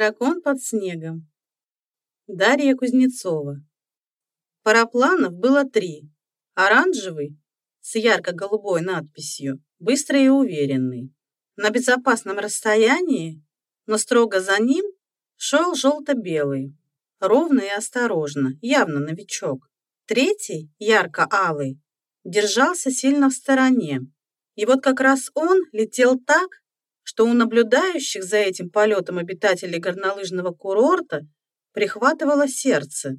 дракон под снегом. Дарья Кузнецова. Парапланов было три. Оранжевый с ярко-голубой надписью, быстрый и уверенный. На безопасном расстоянии, но строго за ним, шел желто-белый, ровно и осторожно, явно новичок. Третий, ярко-алый, держался сильно в стороне. И вот как раз он летел так, что у наблюдающих за этим полетом обитателей горнолыжного курорта прихватывало сердце.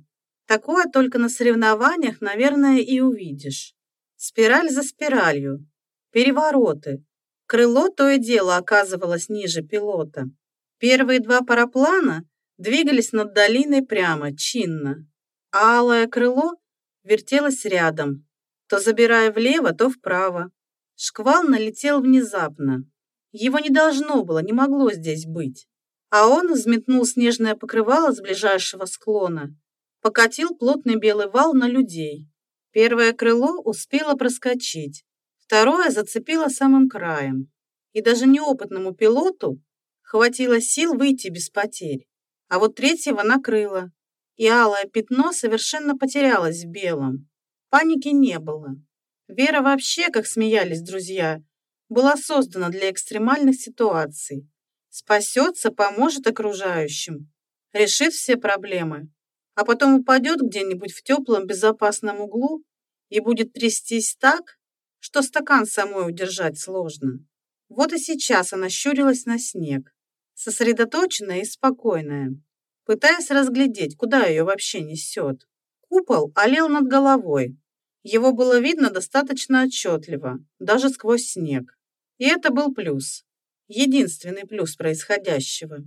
Такое только на соревнованиях, наверное, и увидишь. Спираль за спиралью, перевороты. Крыло то и дело оказывалось ниже пилота. Первые два параплана двигались над долиной прямо, чинно, а алое крыло вертелось рядом, то забирая влево, то вправо. Шквал налетел внезапно. Его не должно было, не могло здесь быть. А он взметнул снежное покрывало с ближайшего склона, покатил плотный белый вал на людей. Первое крыло успело проскочить, второе зацепило самым краем. И даже неопытному пилоту хватило сил выйти без потерь. А вот третьего накрыло, и алое пятно совершенно потерялось в белом. Паники не было. Вера вообще, как смеялись друзья, была создана для экстремальных ситуаций. Спасется, поможет окружающим, решит все проблемы, а потом упадет где-нибудь в теплом безопасном углу и будет трястись так, что стакан самой удержать сложно. Вот и сейчас она щурилась на снег, сосредоточенная и спокойная, пытаясь разглядеть, куда ее вообще несет. Купол олел над головой. Его было видно достаточно отчетливо, даже сквозь снег. И это был плюс. Единственный плюс происходящего.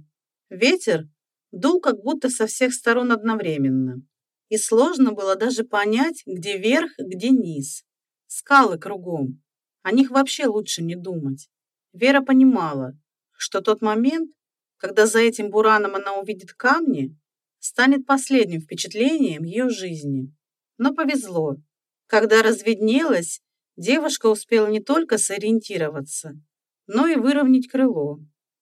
Ветер дул как будто со всех сторон одновременно. И сложно было даже понять, где верх, где низ. Скалы кругом. О них вообще лучше не думать. Вера понимала, что тот момент, когда за этим бураном она увидит камни, станет последним впечатлением ее жизни. Но повезло. Когда разведнелось, девушка успела не только сориентироваться, но и выровнять крыло,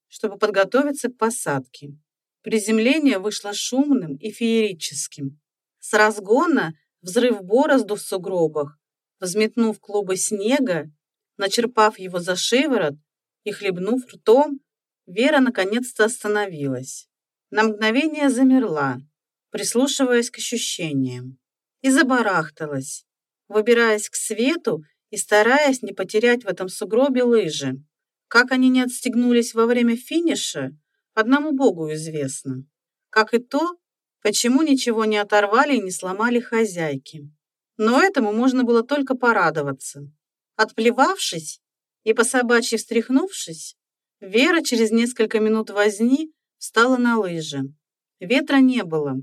чтобы подготовиться к посадке. Приземление вышло шумным и феерическим. С разгона взрыв борозду в сугробах, взметнув клубы снега, начерпав его за шиворот и хлебнув ртом, Вера наконец-то остановилась. На мгновение замерла, прислушиваясь к ощущениям, и забарахталась, выбираясь к свету и стараясь не потерять в этом сугробе лыжи. Как они не отстегнулись во время финиша, одному богу известно. Как и то, почему ничего не оторвали и не сломали хозяйки. Но этому можно было только порадоваться. Отплевавшись и по собачьи встряхнувшись, Вера через несколько минут возни встала на лыжи. Ветра не было.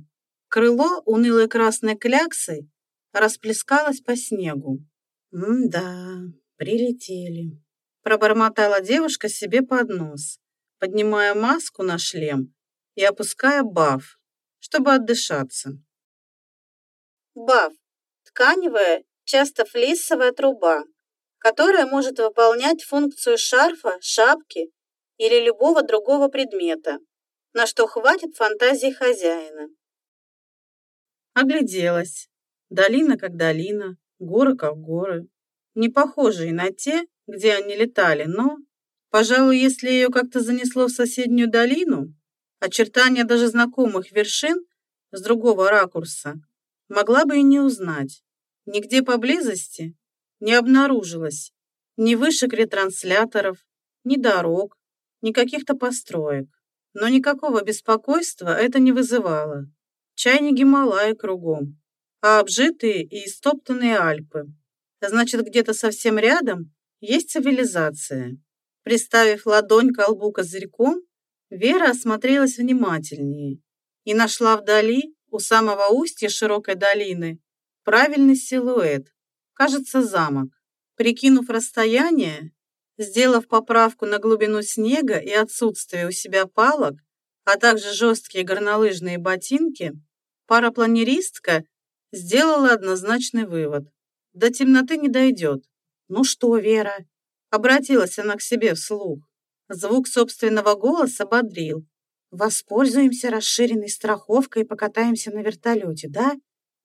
Крыло унылой красной кляксой расплескалось по снегу. «М-да, прилетели», — пробормотала девушка себе под нос, поднимая маску на шлем и опуская баф, чтобы отдышаться. Баф – тканевая, часто флисовая труба, которая может выполнять функцию шарфа, шапки или любого другого предмета, на что хватит фантазии хозяина. Огляделась. Долина как долина, горы как горы, не похожие на те, где они летали, но, пожалуй, если ее как-то занесло в соседнюю долину, очертания даже знакомых вершин с другого ракурса могла бы и не узнать. Нигде поблизости не обнаружилось ни вышек ретрансляторов, ни дорог, ни каких-то построек. Но никакого беспокойства это не вызывало. Чай не Гималаи кругом, а обжитые и истоптанные Альпы. Значит, где-то совсем рядом есть цивилизация. Приставив ладонь к колбу козырьком, Вера осмотрелась внимательнее и нашла вдали, у самого устья широкой долины, правильный силуэт, кажется, замок. Прикинув расстояние, сделав поправку на глубину снега и отсутствие у себя палок, а также жесткие горнолыжные ботинки, парапланеристка сделала однозначный вывод. До темноты не дойдет. Ну что, Вера? Обратилась она к себе вслух. Звук собственного голоса бодрил. Воспользуемся расширенной страховкой и покатаемся на вертолете, да?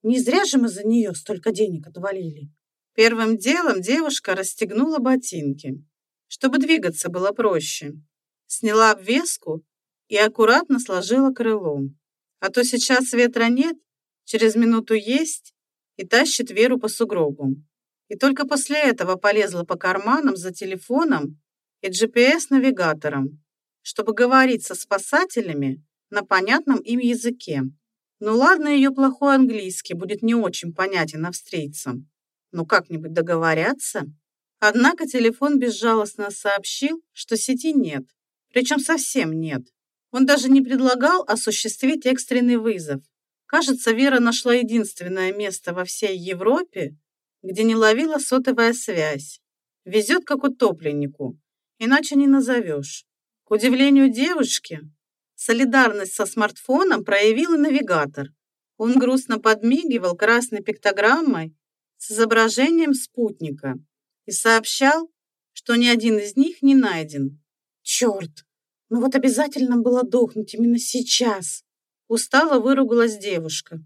Не зря же мы за нее столько денег отвалили. Первым делом девушка расстегнула ботинки, чтобы двигаться было проще. Сняла обвеску и аккуратно сложила крылом. А то сейчас ветра нет, через минуту есть и тащит Веру по сугробам. И только после этого полезла по карманам за телефоном и GPS-навигатором, чтобы говорить со спасателями на понятном им языке. Ну ладно, ее плохой английский будет не очень понятен австрийцам, но как-нибудь договорятся. Однако телефон безжалостно сообщил, что сети нет, причем совсем нет. Он даже не предлагал осуществить экстренный вызов. Кажется, Вера нашла единственное место во всей Европе, где не ловила сотовая связь. Везет как утопленнику, иначе не назовешь. К удивлению девушки, солидарность со смартфоном проявил и навигатор. Он грустно подмигивал красной пиктограммой с изображением спутника и сообщал, что ни один из них не найден. Черт, ну вот обязательно было дохнуть именно сейчас. Устало выругалась девушка.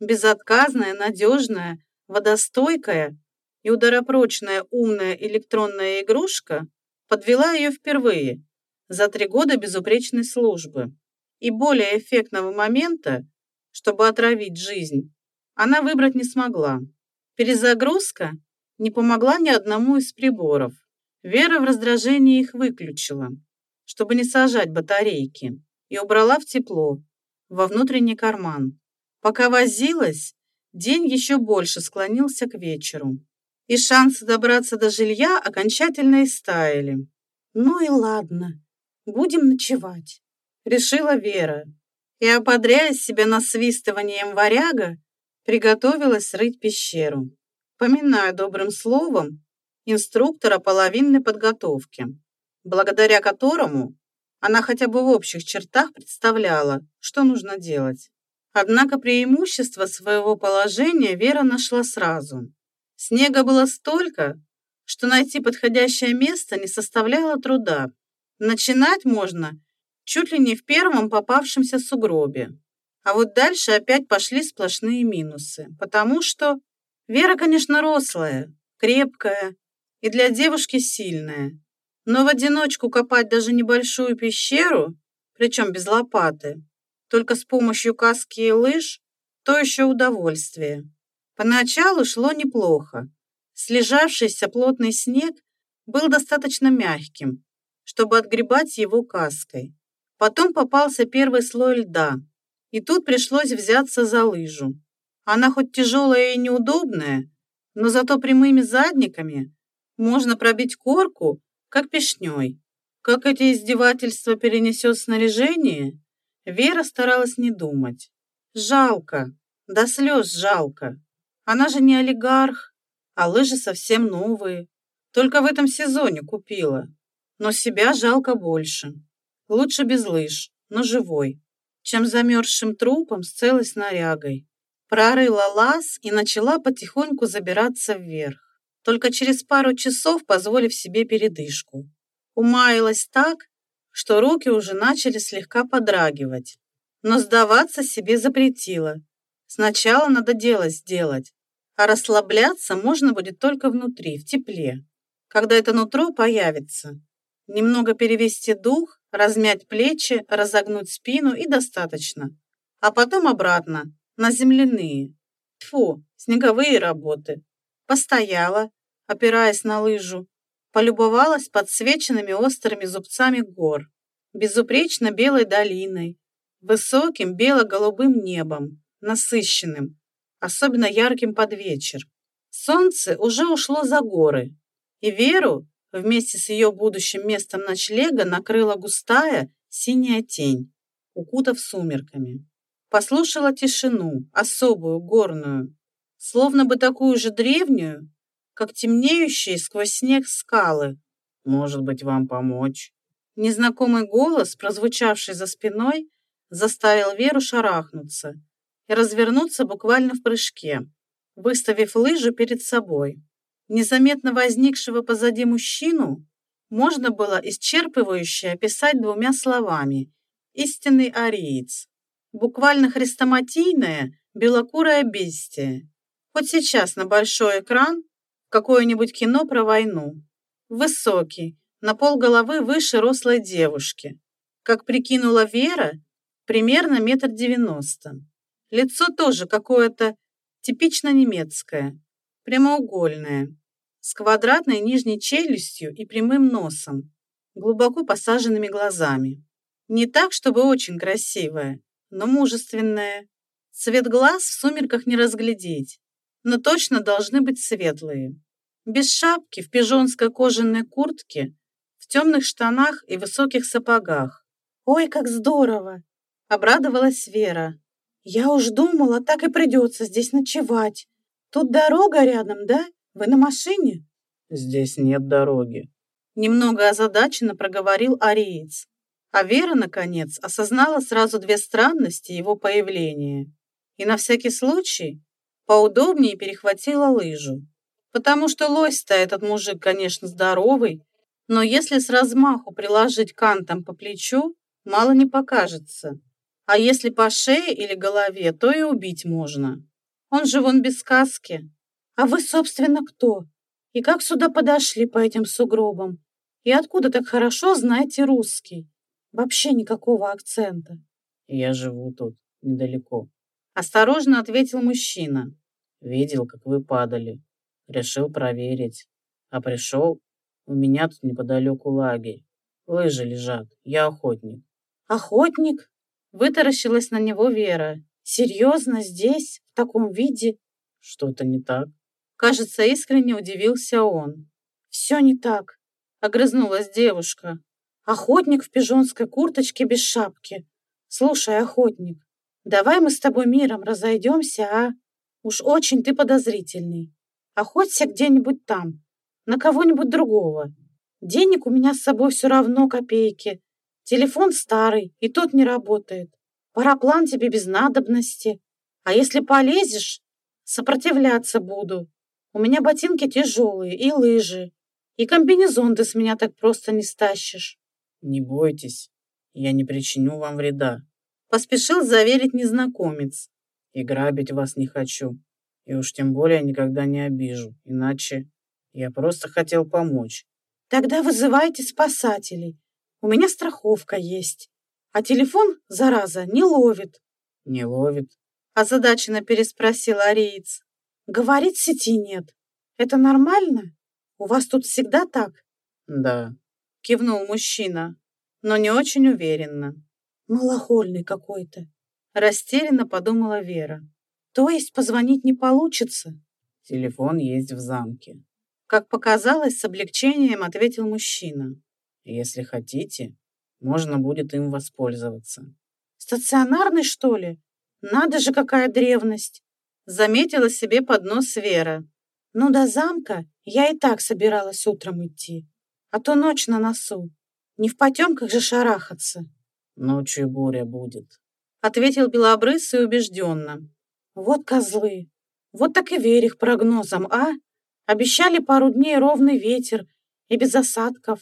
Безотказная, надежная, водостойкая и ударопрочная умная электронная игрушка подвела ее впервые за три года безупречной службы. И более эффектного момента, чтобы отравить жизнь, она выбрать не смогла. Перезагрузка не помогла ни одному из приборов. Вера в раздражении их выключила чтобы не сажать батарейки, и убрала в тепло, во внутренний карман. Пока возилась, день еще больше склонился к вечеру, и шансы добраться до жилья окончательно истаяли. «Ну и ладно, будем ночевать», — решила Вера, и, ободряя себя насвистыванием варяга, приготовилась рыть пещеру, поминая добрым словом инструктора половинной подготовки благодаря которому она хотя бы в общих чертах представляла, что нужно делать. Однако преимущество своего положения Вера нашла сразу. Снега было столько, что найти подходящее место не составляло труда. Начинать можно чуть ли не в первом попавшемся сугробе. А вот дальше опять пошли сплошные минусы, потому что Вера, конечно, рослая, крепкая и для девушки сильная, но в одиночку копать даже небольшую пещеру, причем без лопаты, только с помощью каски и лыж, то еще удовольствие. Поначалу шло неплохо. Слежавшийся плотный снег был достаточно мягким, чтобы отгребать его каской. Потом попался первый слой льда, и тут пришлось взяться за лыжу. Она хоть тяжелая и неудобная, но зато прямыми задниками можно пробить корку как пешней. Как эти издевательства перенесет снаряжение, Вера старалась не думать. Жалко, до слез жалко. Она же не олигарх, а лыжи совсем новые. Только в этом сезоне купила. Но себя жалко больше. Лучше без лыж, но живой, чем замерзшим трупом с целой снарягой. Прорыла лаз и начала потихоньку забираться вверх только через пару часов позволив себе передышку. Умаялась так, что руки уже начали слегка подрагивать. Но сдаваться себе запретила. Сначала надо дело сделать, а расслабляться можно будет только внутри, в тепле, когда это нутро появится. Немного перевести дух, размять плечи, разогнуть спину и достаточно. А потом обратно, на земляные. Тьфу, снеговые работы. Постояла, опираясь на лыжу, полюбовалась подсвеченными острыми зубцами гор, безупречно белой долиной, высоким бело-голубым небом, насыщенным, особенно ярким под вечер. Солнце уже ушло за горы, и Веру вместе с ее будущим местом ночлега накрыла густая синяя тень, укутав сумерками. Послушала тишину, особую, горную, словно бы такую же древнюю, как темнеющие сквозь снег скалы. «Может быть, вам помочь?» Незнакомый голос, прозвучавший за спиной, заставил Веру шарахнуться и развернуться буквально в прыжке, выставив лыжу перед собой. Незаметно возникшего позади мужчину можно было исчерпывающе описать двумя словами истинный ариец. Буквально хрестоматийное белокурое бестие. Хоть сейчас на большой экран какое-нибудь кино про войну. Высокий, на пол головы выше рослой девушки. Как прикинула Вера, примерно метр девяносто. Лицо тоже какое-то типично немецкое, прямоугольное, с квадратной нижней челюстью и прямым носом, глубоко посаженными глазами. Не так, чтобы очень красивая, но мужественная. Цвет глаз в сумерках не разглядеть, но точно должны быть светлые. Без шапки, в пижонской кожаной куртке, в темных штанах и высоких сапогах. «Ой, как здорово!» — обрадовалась Вера. «Я уж думала, так и придется здесь ночевать. Тут дорога рядом, да? Вы на машине?» «Здесь нет дороги», — немного озадаченно проговорил ариец. А Вера, наконец, осознала сразу две странности его появления и на всякий случай поудобнее перехватила лыжу. Потому что лось-то этот мужик, конечно, здоровый, но если с размаху приложить кантом по плечу, мало не покажется. А если по шее или голове, то и убить можно. Он же вон без сказки. А вы, собственно, кто? И как сюда подошли по этим сугробам? И откуда так хорошо знаете русский? Вообще никакого акцента. Я живу тут, недалеко. Осторожно ответил мужчина. Видел, как вы падали. Решил проверить. А пришел, у меня тут неподалеку лагерь. Лыжи лежат, я охотник. Охотник? Вытаращилась на него Вера. Серьезно, здесь, в таком виде? Что-то не так? Кажется, искренне удивился он. Все не так, огрызнулась девушка. Охотник в пижонской курточке без шапки. Слушай, охотник, давай мы с тобой миром разойдемся, а? Уж очень ты подозрительный. Охоться где-нибудь там, на кого-нибудь другого. Денег у меня с собой все равно копейки. Телефон старый, и тот не работает. Параплан тебе без надобности. А если полезешь, сопротивляться буду. У меня ботинки тяжелые и лыжи. И комбинезон ты с меня так просто не стащишь. Не бойтесь, я не причиню вам вреда. Поспешил заверить незнакомец. И грабить вас не хочу. И уж тем более никогда не обижу. Иначе я просто хотел помочь. Тогда вызывайте спасателей. У меня страховка есть. А телефон, зараза, не ловит. Не ловит? Озадаченно переспросил ариец. Говорит, сети нет. Это нормально? У вас тут всегда так? Да кивнул мужчина, но не очень уверенно. Малохольный какой-то, растерянно подумала Вера. То есть позвонить не получится? Телефон есть в замке. Как показалось, с облегчением ответил мужчина. Если хотите, можно будет им воспользоваться. Стационарный, что ли? Надо же, какая древность! Заметила себе под нос Вера. Ну, до замка я и так собиралась утром идти а то ночь на носу. Не в потемках же шарахаться. Ночью буря будет, ответил Белобрысый убежденно. Вот козлы. Вот так и верь их прогнозам, а? Обещали пару дней ровный ветер и без осадков.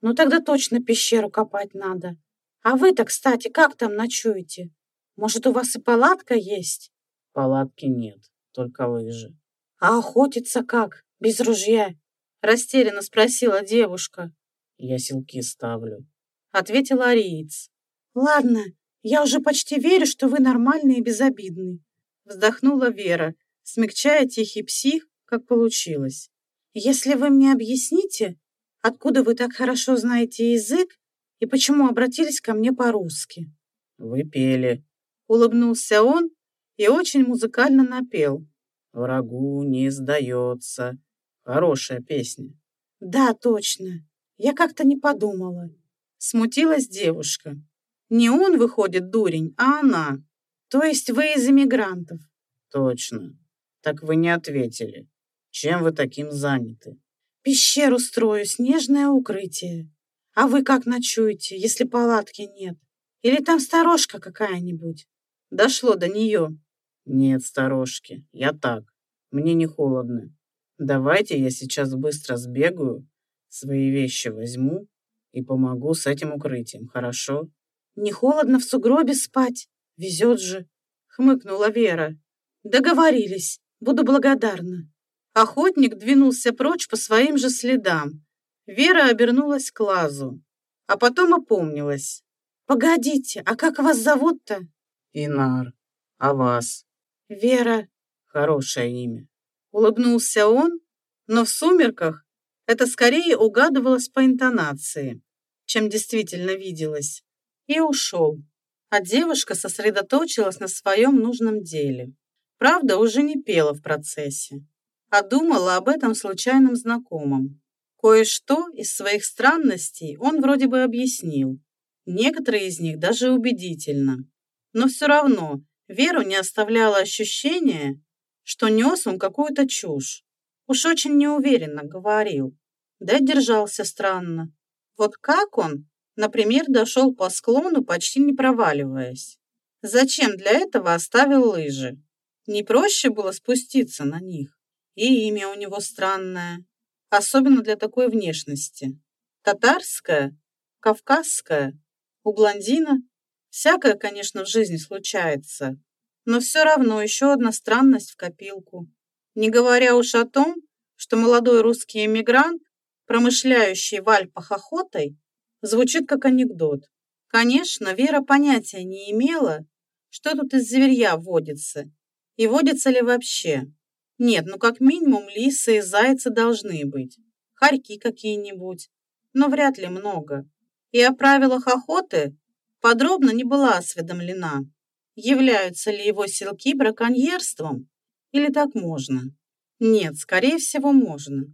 Ну тогда точно пещеру копать надо. А вы-то, кстати, как там ночуете? Может, у вас и палатка есть? Палатки нет, только лыжи. А охотиться как? Без ружья? Растерянно спросила девушка. Я селки ставлю. Ответил ариец. Ладно, я уже почти верю, что вы нормальный и безобидный. Вздохнула Вера, смягчая тихий псих, как получилось. Если вы мне объясните, откуда вы так хорошо знаете язык и почему обратились ко мне по-русски. Вы пели. Улыбнулся он и очень музыкально напел. Врагу не сдается, Хорошая песня. Да, точно. Я как-то не подумала. Смутилась девушка. Не он выходит дурень, а она. То есть вы из эмигрантов? Точно. Так вы не ответили. Чем вы таким заняты? Пещеру строю, снежное укрытие. А вы как ночуете, если палатки нет? Или там сторожка какая-нибудь? Дошло до нее. Нет сторожки, я так. Мне не холодно. Давайте я сейчас быстро сбегаю, свои вещи возьму и помогу с этим укрытием, хорошо? Не холодно в сугробе спать? Везет же, хмыкнула Вера. Договорились, буду благодарна. Охотник двинулся прочь по своим же следам. Вера обернулась к Лазу, а потом опомнилась. «Погодите, а как вас зовут-то?» «Инар. А вас?» «Вера». «Хорошее имя». Улыбнулся он, но в сумерках это скорее угадывалось по интонации, чем действительно виделось, и ушел. А девушка сосредоточилась на своем нужном деле. Правда, уже не пела в процессе а думала об этом случайном знакомом. Кое-что из своих странностей он вроде бы объяснил. Некоторые из них даже убедительно. Но все равно Веру не оставляло ощущение, что нес он какую-то чушь. Уж очень неуверенно говорил. Да держался странно. Вот как он, например, дошел по склону, почти не проваливаясь? Зачем для этого оставил лыжи? Не проще было спуститься на них? И имя у него странное, особенно для такой внешности. Татарское, кавказское, у блондина. Всякое, конечно, в жизни случается, но все равно еще одна странность в копилку. Не говоря уж о том, что молодой русский эмигрант, промышляющий в Альпах охотой, звучит как анекдот. Конечно, Вера понятия не имела, что тут из зверья водится, и водится ли вообще. Нет, ну как минимум лисы и зайцы должны быть. Хорьки какие-нибудь. Но вряд ли много. И о правилах охоты подробно не была осведомлена. Являются ли его селки браконьерством? Или так можно? Нет, скорее всего, можно.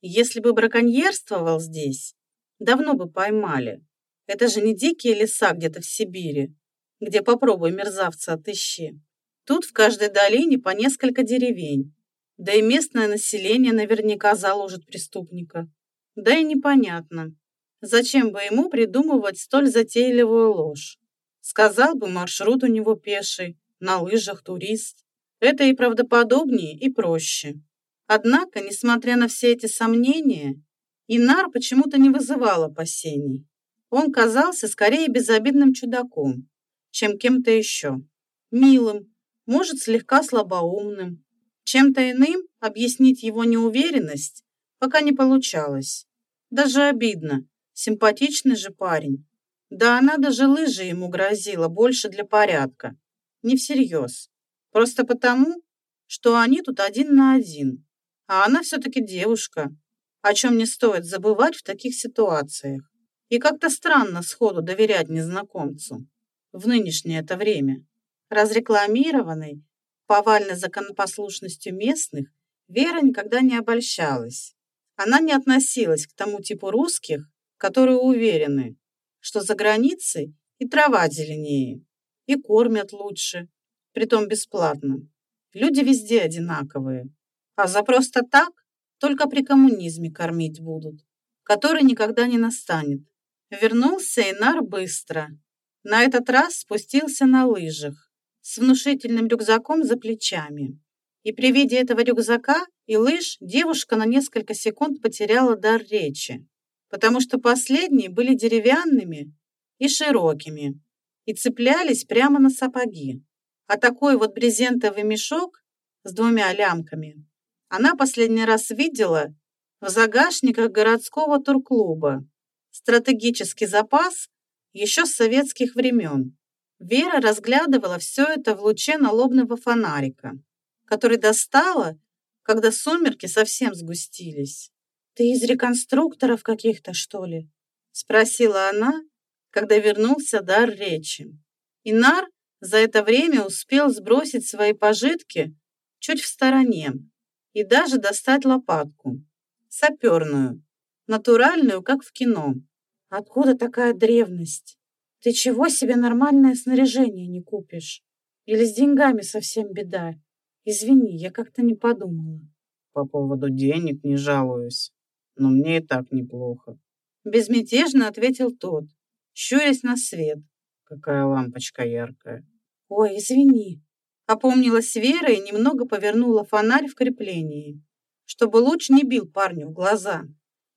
Если бы браконьерствовал здесь, давно бы поймали. Это же не дикие леса где-то в Сибири, где попробуй мерзавца отыщи. Тут в каждой долине по несколько деревень, да и местное население наверняка заложит преступника. Да и непонятно, зачем бы ему придумывать столь затейливую ложь. Сказал бы, маршрут у него пеший, на лыжах турист. Это и правдоподобнее, и проще. Однако, несмотря на все эти сомнения, Инар почему-то не вызывал опасений. Он казался скорее безобидным чудаком, чем кем-то еще. Милым, может, слегка слабоумным, чем-то иным объяснить его неуверенность пока не получалось. Даже обидно. Симпатичный же парень. Да она даже лыжи ему грозила больше для порядка. Не всерьез. Просто потому, что они тут один на один. А она все-таки девушка, о чем не стоит забывать в таких ситуациях. И как-то странно сходу доверять незнакомцу в нынешнее это время. Разрекламированный повальной законопослушностью местных, Вера никогда не обольщалась. Она не относилась к тому типу русских, которые уверены, что за границей и трава зеленее, и кормят лучше, притом бесплатно. Люди везде одинаковые, а за просто так только при коммунизме кормить будут, который никогда не настанет. Вернулся Инар быстро. На этот раз спустился на лыжах с внушительным рюкзаком за плечами. И при виде этого рюкзака и лыж девушка на несколько секунд потеряла дар речи, потому что последние были деревянными и широкими и цеплялись прямо на сапоги. А такой вот брезентовый мешок с двумя лямками она последний раз видела в загашниках городского турклуба. Стратегический запас еще с советских времен. Вера разглядывала все это в луче налобного фонарика, который достала, когда сумерки совсем сгустились. «Ты из реконструкторов каких-то, что ли?» спросила она, когда вернулся дар речи. Инар за это время успел сбросить свои пожитки чуть в стороне и даже достать лопатку, саперную, натуральную, как в кино. Откуда такая древность? Ты чего себе нормальное снаряжение не купишь? Или с деньгами совсем беда? Извини, я как-то не подумала. По поводу денег не жалуюсь, но мне и так неплохо. Безмятежно ответил тот, щурясь на свет. Какая лампочка яркая. Ой, извини. Опомнилась Вера и немного повернула фонарь в креплении, чтобы луч не бил парню в глаза.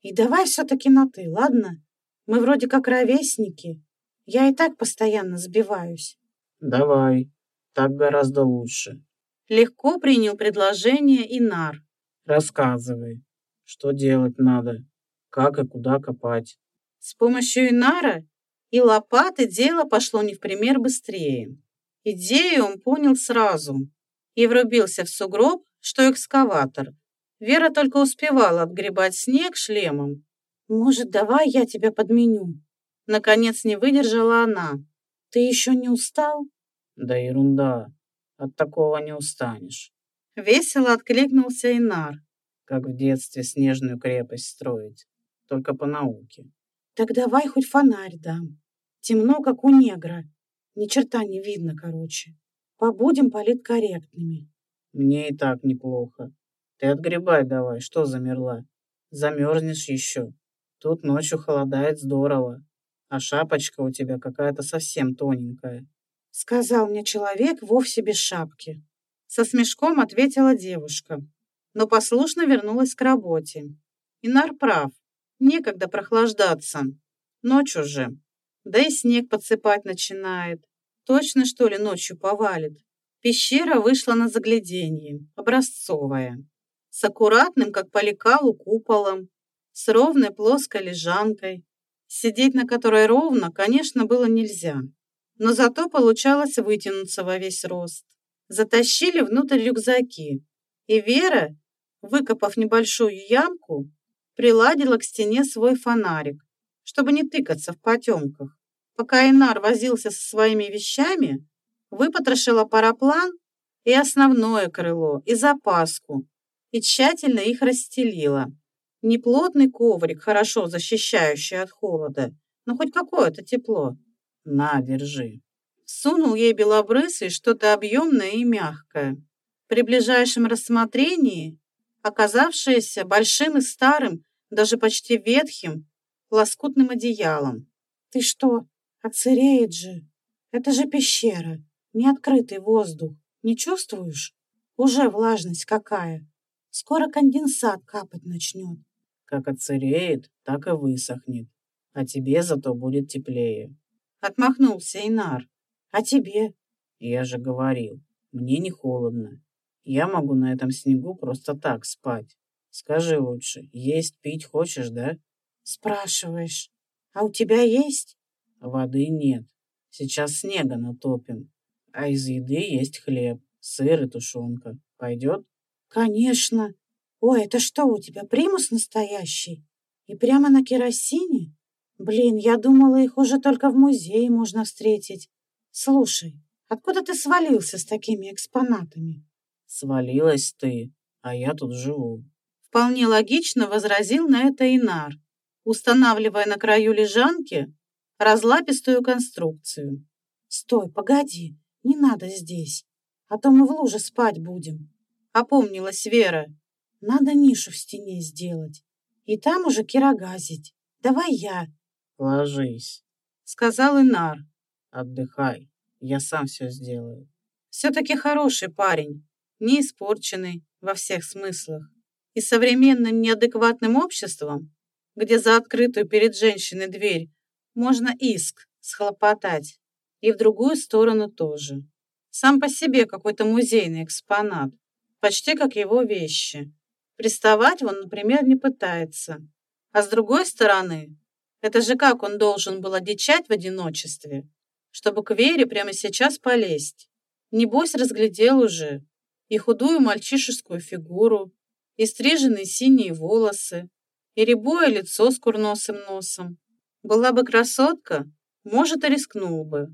И давай все-таки на «ты», ладно? Мы вроде как ровесники. Я и так постоянно сбиваюсь. Давай, так гораздо лучше. Легко принял предложение Инар. Рассказывай, что делать надо, как и куда копать. С помощью Инара и лопаты дело пошло не в пример быстрее. Идею он понял сразу и врубился в сугроб, что экскаватор. Вера только успевала отгребать снег шлемом. «Может, давай я тебя подменю?» Наконец не выдержала она. «Ты еще не устал?» Да ерунда, от такого не устанешь. Весело откликнулся Инар. Как в детстве снежную крепость строить, только по науке. Так давай хоть фонарь дам. Темно, как у негра. Ни черта не видно, короче. Побудем политкорректными. Мне и так неплохо. Ты отгребай давай, что замерла? Замерзнешь еще. Тут ночью холодает здорово, а шапочка у тебя какая-то совсем тоненькая. Сказал мне человек вовсе без шапки. Со смешком ответила девушка, но послушно вернулась к работе. Инар прав. Некогда прохлаждаться. Ночь уже. Да и снег подсыпать начинает. Точно, что ли, ночью повалит? Пещера вышла на загляденье, образцовая. С аккуратным, как по лекалу, куполом. С ровной плоской лежанкой. Сидеть на которой ровно, конечно, было нельзя. Но зато получалось вытянуться во весь рост. Затащили внутрь рюкзаки. И Вера, выкопав небольшую ямку, приладила к стене свой фонарик, чтобы не тыкаться в потемках. Пока Инар возился со своими вещами, выпотрошила параплан и основное крыло, и запаску, и тщательно их расстелила. Неплотный коврик, хорошо защищающий от холода, но хоть какое-то тепло. На, держи. Сунул ей белобрысый что-то объемное и мягкое. При ближайшем рассмотрении оказавшееся большим и старым даже почти ветхим, лоскутным одеялом. «Ты что, оцереет же? Это же пещера, не открытый воздух. Не чувствуешь? Уже влажность какая. Скоро конденсат капать начнет». Как оцереет, так и высохнет. А тебе зато будет теплее. Отмахнулся Инар. А тебе? Я же говорил, мне не холодно. Я могу на этом снегу просто так спать. Скажи лучше, есть пить хочешь, да? Спрашиваешь. А у тебя есть? Воды нет. Сейчас снега натопим. А из еды есть хлеб, сыр и тушенка. Пойдет? Конечно. Ой, это что у тебя, примус настоящий? И прямо на керосине? Блин, я думала, их уже только в музее можно встретить. Слушай, откуда ты свалился с такими экспонатами? Свалилась ты, а я тут живу. Вполне логично возразил на это Инар, устанавливая на краю лежанки разлапистую конструкцию. «Стой, погоди, не надо здесь, а то мы в луже спать будем», — опомнилась Вера. «Надо нишу в стене сделать, и там уже кирогазить. Давай я». «Ложись», — сказал Инар. «Отдыхай, я сам все сделаю». Все-таки хороший парень, не испорченный во всех смыслах и современным неадекватным обществом, где за открытую перед женщиной дверь можно иск схлопотать, и в другую сторону тоже. Сам по себе какой-то музейный экспонат, почти как его вещи. Приставать он, например, не пытается. А с другой стороны, это же как он должен был одичать в одиночестве, чтобы к Вере прямо сейчас полезть. Небось, разглядел уже и худую мальчишескую фигуру, и стриженные синие волосы, и рябое лицо с курносым носом. Была бы красотка, может, и рискнул бы.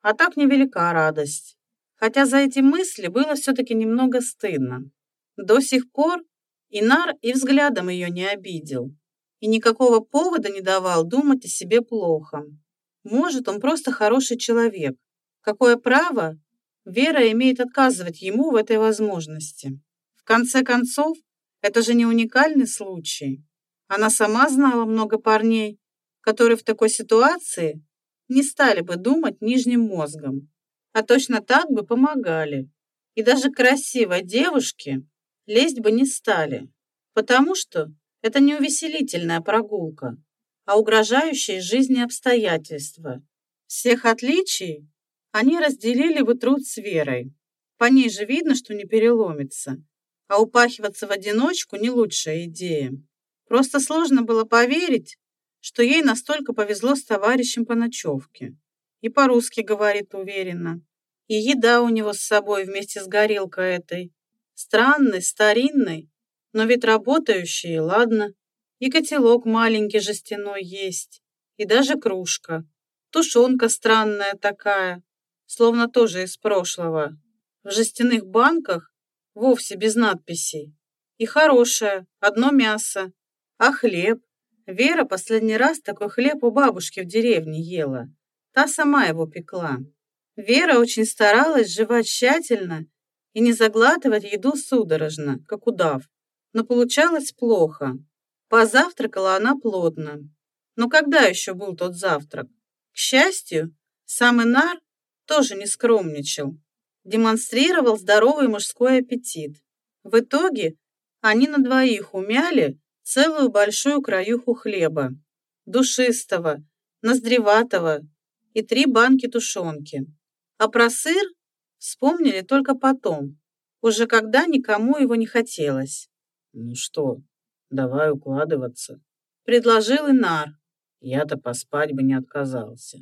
А так невелика радость. Хотя за эти мысли было все-таки немного стыдно. До сих пор Инар и взглядом ее не обидел. И никакого повода не давал думать о себе плохо. Может, он просто хороший человек. Какое право Вера имеет отказывать ему в этой возможности? В конце концов, это же не уникальный случай. Она сама знала много парней, которые в такой ситуации не стали бы думать нижним мозгом, а точно так бы помогали. И даже красивой девушке лезть бы не стали, потому что это не увеселительная прогулка, а угрожающие жизни обстоятельства. Всех отличий они разделили в труд с Верой. По ней же видно, что не переломится. А упахиваться в одиночку не лучшая идея. Просто сложно было поверить, что ей настолько повезло с товарищем по ночевке. И по-русски говорит уверенно. И еда у него с собой вместе с горелкой этой. Странной, старинной, но ведь работающей, ладно. И котелок маленький жестяной есть. И даже кружка. Тушенка странная такая, словно тоже из прошлого. В жестяных банках вовсе без надписей. И хорошая, одно мясо, а хлеб? Вера последний раз такой хлеб у бабушки в деревне ела. Та сама его пекла. Вера очень старалась жевать тщательно и не заглатывать еду судорожно, как удав. Но получалось плохо. Позавтракала она плотно. Но когда еще был тот завтрак? К счастью, сам Инар тоже не скромничал. Демонстрировал здоровый мужской аппетит. В итоге они на двоих умяли целую большую краюху хлеба, душистого, ноздреватого и три банки тушенки. А про сыр вспомнили только потом, уже когда никому его не хотелось. «Ну что, давай укладываться», — предложил Инар. «Я-то поспать бы не отказался,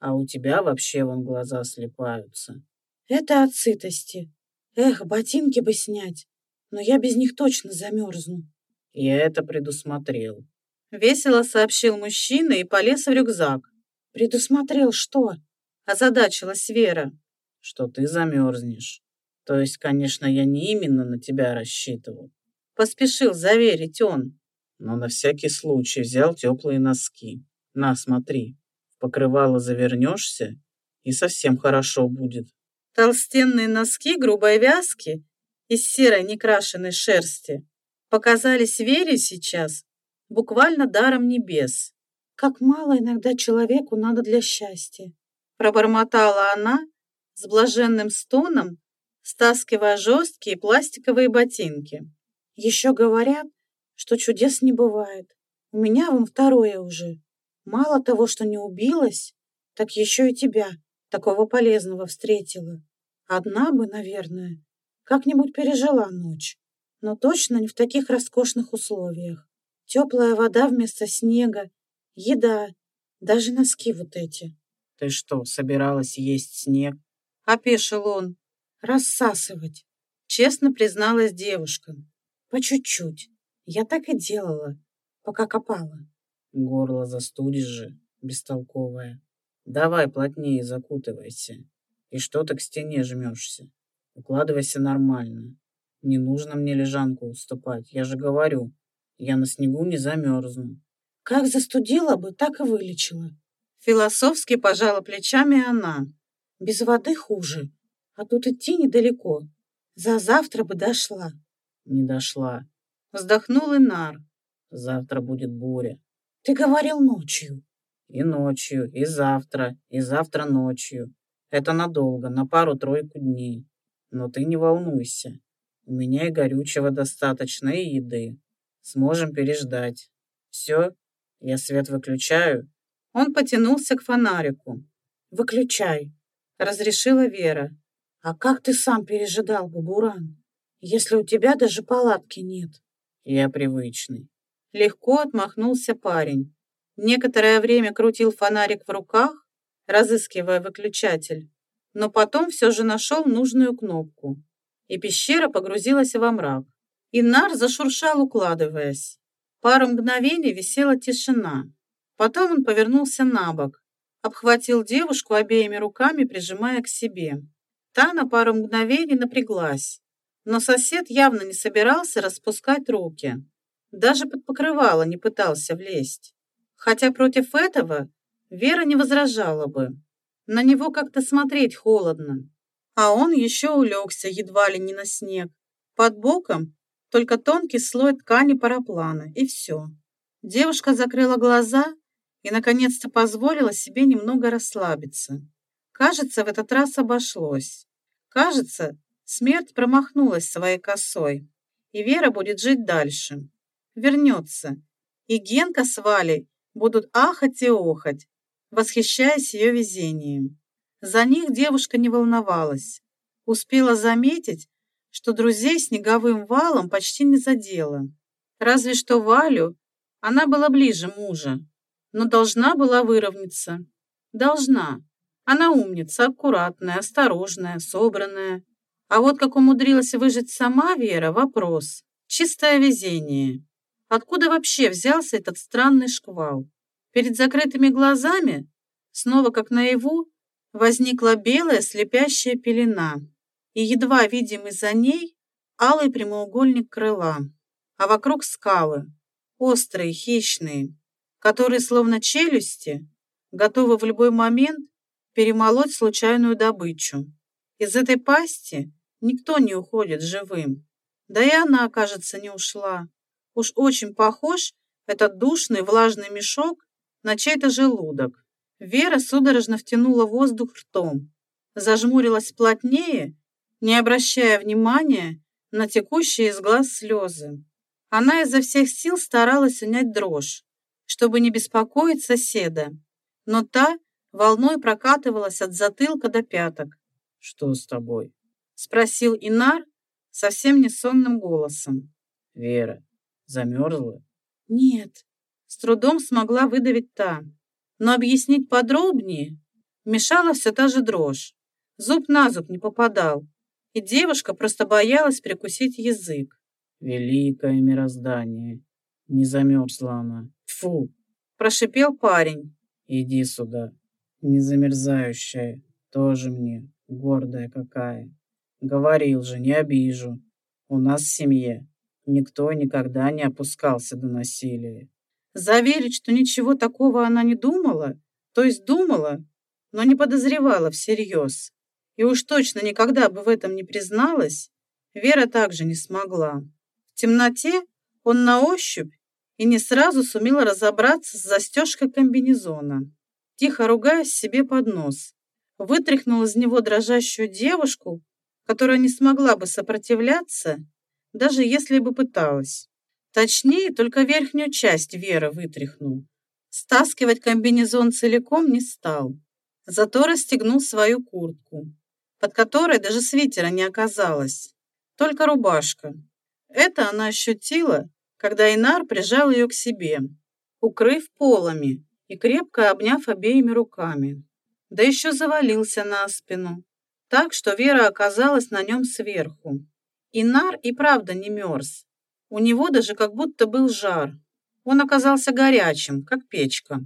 а у тебя вообще вон глаза слепаются». «Это от сытости. Эх, ботинки бы снять, но я без них точно замерзну». Я это предусмотрел. Весело сообщил мужчина и полез в рюкзак. Предусмотрел что? Озадачилась Вера. Что ты замерзнешь. То есть, конечно, я не именно на тебя рассчитывал. Поспешил заверить он. Но на всякий случай взял теплые носки. На, смотри. В покрывало завернешься, и совсем хорошо будет. Толстенные носки грубой вязки из серой некрашенной шерсти показались Вере сейчас буквально даром небес. «Как мало иногда человеку надо для счастья!» Пробормотала она с блаженным стоном, стаскивая жесткие пластиковые ботинки. «Еще говорят, что чудес не бывает. У меня вон второе уже. Мало того, что не убилась, так еще и тебя, такого полезного, встретила. Одна бы, наверное, как-нибудь пережила ночь но точно не в таких роскошных условиях. Теплая вода вместо снега, еда, даже носки вот эти. Ты что, собиралась есть снег? Опешил он. Рассасывать. Честно призналась девушка. По чуть-чуть. Я так и делала, пока копала. Горло застудишь же, бестолковая. Давай плотнее закутывайся. И что ты к стене жмешься? Укладывайся нормально. Не нужно мне лежанку уступать, я же говорю, я на снегу не замерзну. Как застудила бы, так и вылечила. Философски пожала плечами она. Без воды хуже, а тут идти недалеко. За завтра бы дошла. Не дошла. Вздохнул Инар. Завтра будет буря. Ты говорил ночью. И ночью, и завтра, и завтра ночью. Это надолго, на пару-тройку дней. Но ты не волнуйся. У меня и горючего достаточно, и еды. Сможем переждать. Все, я свет выключаю. Он потянулся к фонарику. «Выключай», — разрешила Вера. «А как ты сам пережидал бы, Буран, если у тебя даже палатки нет?» «Я привычный». Легко отмахнулся парень. Некоторое время крутил фонарик в руках, разыскивая выключатель, но потом все же нашел нужную кнопку и пещера погрузилась во мрак. Инар зашуршал, укладываясь. Пару мгновений висела тишина. Потом он повернулся на бок, обхватил девушку обеими руками, прижимая к себе. Та на пару мгновений напряглась, но сосед явно не собирался распускать руки. Даже под покрывало не пытался влезть. Хотя против этого Вера не возражала бы. На него как-то смотреть холодно а он еще улегся едва ли не на снег. Под боком только тонкий слой ткани параплана, и все. Девушка закрыла глаза и, наконец-то, позволила себе немного расслабиться. Кажется, в этот раз обошлось. Кажется, смерть промахнулась своей косой, и Вера будет жить дальше. Вернется, и Генка с Валей будут ахать и охать, восхищаясь ее везением. За них девушка не волновалась. Успела заметить, что друзей снеговым валом почти не задела. Разве что Валю, она была ближе мужа, но должна была выровняться. Должна. Она умница, аккуратная, осторожная, собранная. А вот как умудрилась выжить сама Вера – вопрос. Чистое везение. Откуда вообще взялся этот странный шквал? Перед закрытыми глазами, снова как наяву, возникла белая слепящая пелена, и едва видимый за ней алый прямоугольник крыла, а вокруг скалы, острые, хищные, которые, словно челюсти, готовы в любой момент перемолоть случайную добычу. Из этой пасти никто не уходит живым. Да и она, кажется, не ушла. Уж очень похож этот душный влажный мешок на чей-то желудок. Вера судорожно втянула воздух ртом, зажмурилась плотнее, не обращая внимания на текущие из глаз слезы. Она изо всех сил старалась унять дрожь, чтобы не беспокоить соседа, но та волной прокатывалась от затылка до пяток. «Что с тобой?» — спросил Инар совсем не сонным голосом. «Вера, замерзла?» «Нет», — с трудом смогла выдавить та. Но объяснить подробнее мешала все та же дрожь. Зуб на зуб не попадал, и девушка просто боялась прикусить язык. «Великое мироздание!» Не замерзла она. Фу! Прошипел парень. Иди сюда. Незамерзающая. Тоже мне. Гордая какая. Говорил же, не обижу. У нас в семье никто никогда не опускался до насилия. Заверить, что ничего такого она не думала, то есть думала, но не подозревала всерьез, и уж точно никогда бы в этом не призналась, Вера также не смогла. В темноте он на ощупь и не сразу сумел разобраться с застежкой комбинезона. Тихо ругаясь себе под нос, вытряхнул из него дрожащую девушку, которая не смогла бы сопротивляться, даже если бы пыталась. Точнее, только верхнюю часть Вера вытряхнул. Стаскивать комбинезон целиком не стал. Зато расстегнул свою куртку, под которой даже свитера не оказалось. Только рубашка. Это она ощутила, когда Инар прижал ее к себе, укрыв полами и крепко обняв обеими руками. Да еще завалился на спину, так что Вера оказалась на нем сверху. Инар и правда не мерз, у него даже как будто был жар. Он оказался горячим, как печка.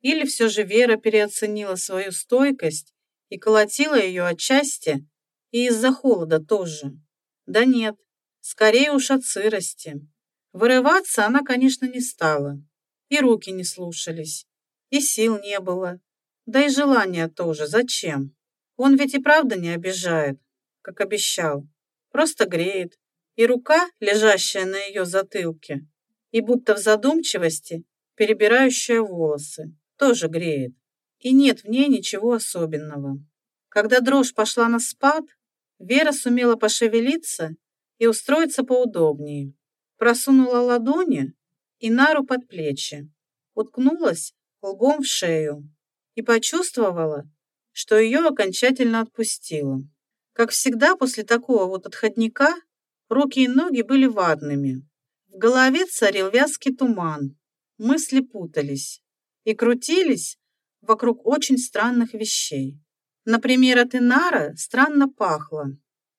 Или все же Вера переоценила свою стойкость и колотила ее отчасти, и из-за холода тоже. Да нет, скорее уж от сырости. Вырываться она, конечно, не стала. И руки не слушались, и сил не было. Да и желания тоже. Зачем? Он ведь и правда не обижает, как обещал. Просто греет, и рука, лежащая на ее затылке, и будто в задумчивости, перебирающая волосы, тоже греет. И нет в ней ничего особенного. Когда дрожь пошла на спад, Вера сумела пошевелиться и устроиться поудобнее. Просунула ладони и нару под плечи, уткнулась лбом в шею и почувствовала, что ее окончательно отпустило. Как всегда после такого вот отходника Руки и ноги были ватными. В голове царил вязкий туман. Мысли путались и крутились вокруг очень странных вещей. Например, от Инара странно пахло.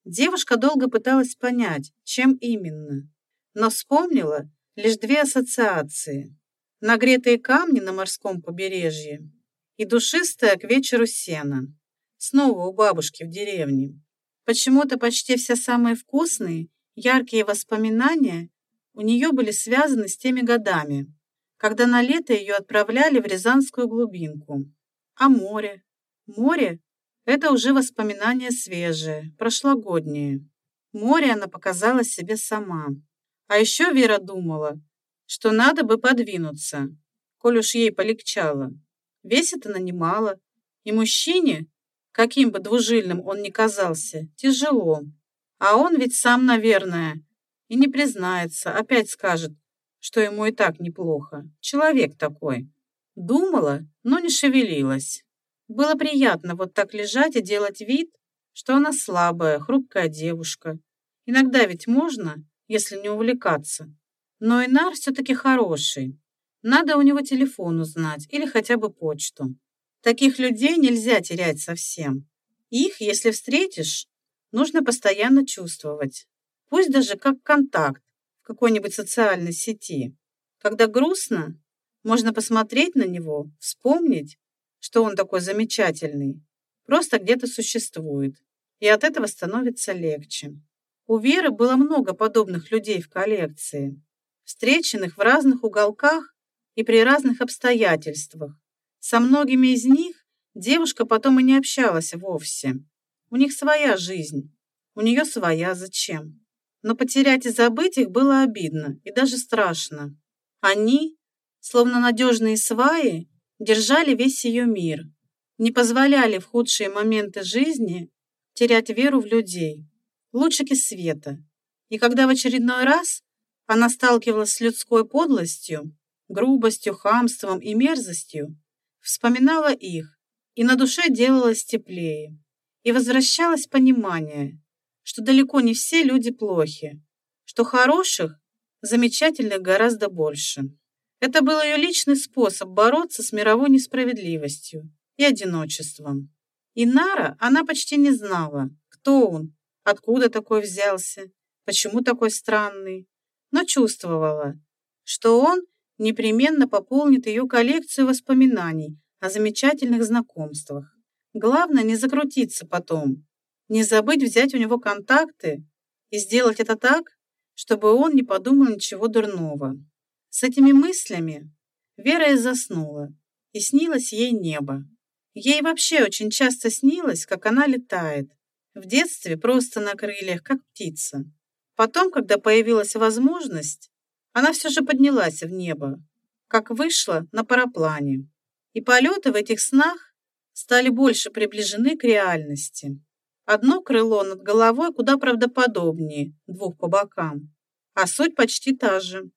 Девушка долго пыталась понять, чем именно, но вспомнила лишь две ассоциации. Нагретые камни на морском побережье и душистое к вечеру сено. Снова у бабушки в деревне. Почему-то почти все самые вкусные Яркие воспоминания у нее были связаны с теми годами, когда на лето ее отправляли в Рязанскую глубинку. А море? Море – это уже воспоминания свежие, прошлогодние. Море она показала себе сама. А еще Вера думала, что надо бы подвинуться, коль уж ей полегчало. Весит она немало, и мужчине, каким бы двужильным он ни казался, тяжело. А он ведь сам, наверное, и не признается, опять скажет, что ему и так неплохо. Человек такой. Думала, но не шевелилась. Было приятно вот так лежать и делать вид, что она слабая, хрупкая девушка. Иногда ведь можно, если не увлекаться. Но Инар все-таки хороший. Надо у него телефон узнать или хотя бы почту. Таких людей нельзя терять совсем. Их, если встретишь, нужно постоянно чувствовать. Пусть даже как контакт в какой-нибудь социальной сети. Когда грустно, можно посмотреть на него, вспомнить, что он такой замечательный, просто где-то существует, и от этого становится легче. У Веры было много подобных людей в коллекции, встреченных в разных уголках и при разных обстоятельствах. Со многими из них девушка потом и не общалась вовсе. У них своя жизнь, у нее своя зачем. Но потерять и забыть их было обидно и даже страшно. Они, словно надежные сваи, держали весь ее мир, не позволяли в худшие моменты жизни терять веру в людей, лучики света. И когда в очередной раз она сталкивалась с людской подлостью, грубостью, хамством и мерзостью, вспоминала их, и на душе делалось теплее, и возвращалось понимание, что далеко не все люди плохи, что хороших, замечательных гораздо больше. Это был ее личный способ бороться с мировой несправедливостью и одиночеством. И Нара она почти не знала, кто он, откуда такой взялся, почему такой странный, но чувствовала, что он непременно пополнит ее коллекцию воспоминаний о замечательных знакомствах. Главное не закрутиться потом, не забыть взять у него контакты и сделать это так, чтобы он не подумал ничего дурного. С этими мыслями Вера и заснула, и снилось ей небо. Ей вообще очень часто снилось, как она летает. В детстве просто на крыльях, как птица. Потом, когда появилась возможность, она все же поднялась в небо, как вышла на параплане. И полеты в этих снах стали больше приближены к реальности. Одно крыло над головой куда правдоподобнее двух по бокам, а суть почти та же.